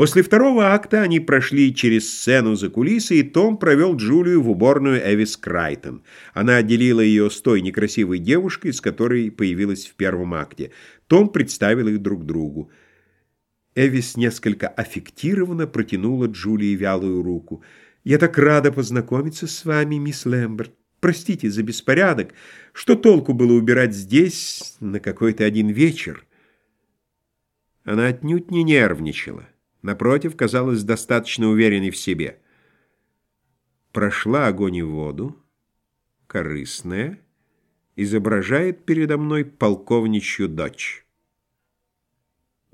После второго акта они прошли через сцену за кулисы, и Том провел Джулию в уборную Эвис Крайтон. Она отделила ее с той некрасивой девушкой, с которой появилась в первом акте. Том представил их друг другу. Эвис несколько аффектированно протянула Джулии вялую руку. «Я так рада познакомиться с вами, мисс Лэмберт. Простите за беспорядок. Что толку было убирать здесь на какой-то один вечер?» Она отнюдь не нервничала. Напротив, казалась достаточно уверенной в себе. Прошла огонь и воду, корыстная, изображает передо мной полковничью дочь.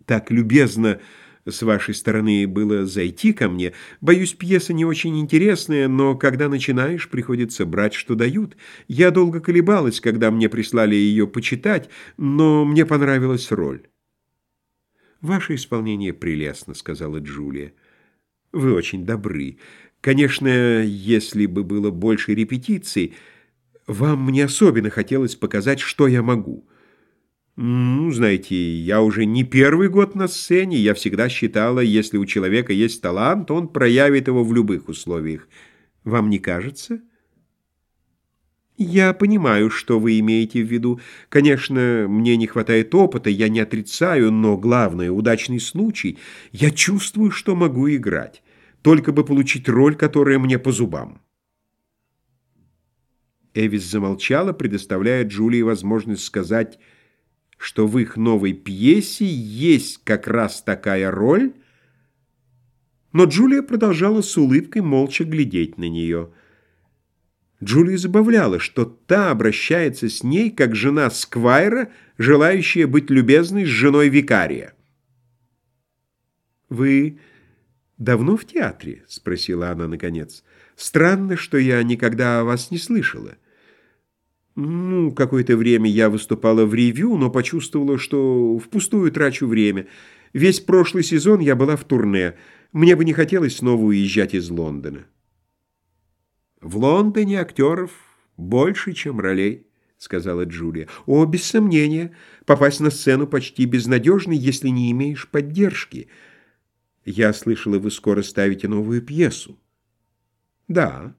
Так любезно с вашей стороны было зайти ко мне. Боюсь, пьеса не очень интересная, но когда начинаешь, приходится брать, что дают. Я долго колебалась, когда мне прислали ее почитать, но мне понравилась роль. «Ваше исполнение прелестно», — сказала Джулия. «Вы очень добры. Конечно, если бы было больше репетиций, вам мне особенно хотелось показать, что я могу». «Ну, знаете, я уже не первый год на сцене. Я всегда считала, если у человека есть талант, он проявит его в любых условиях. Вам не кажется?» «Я понимаю, что вы имеете в виду. Конечно, мне не хватает опыта, я не отрицаю, но главное — удачный случай. Я чувствую, что могу играть, только бы получить роль, которая мне по зубам». Эвис замолчала, предоставляя Джулии возможность сказать, что в их новой пьесе есть как раз такая роль, но Джулия продолжала с улыбкой молча глядеть на нее — Джулию забавляло, что та обращается с ней, как жена Сквайра, желающая быть любезной с женой викария. «Вы давно в театре?» — спросила она наконец. «Странно, что я никогда о вас не слышала». «Ну, какое-то время я выступала в ревью, но почувствовала, что впустую трачу время. Весь прошлый сезон я была в турне. Мне бы не хотелось снова уезжать из Лондона». «В Лондоне актеров больше, чем ролей», — сказала Джулия. «О, без сомнения, попасть на сцену почти безнадежно, если не имеешь поддержки. Я слышала, вы скоро ставите новую пьесу». «Да».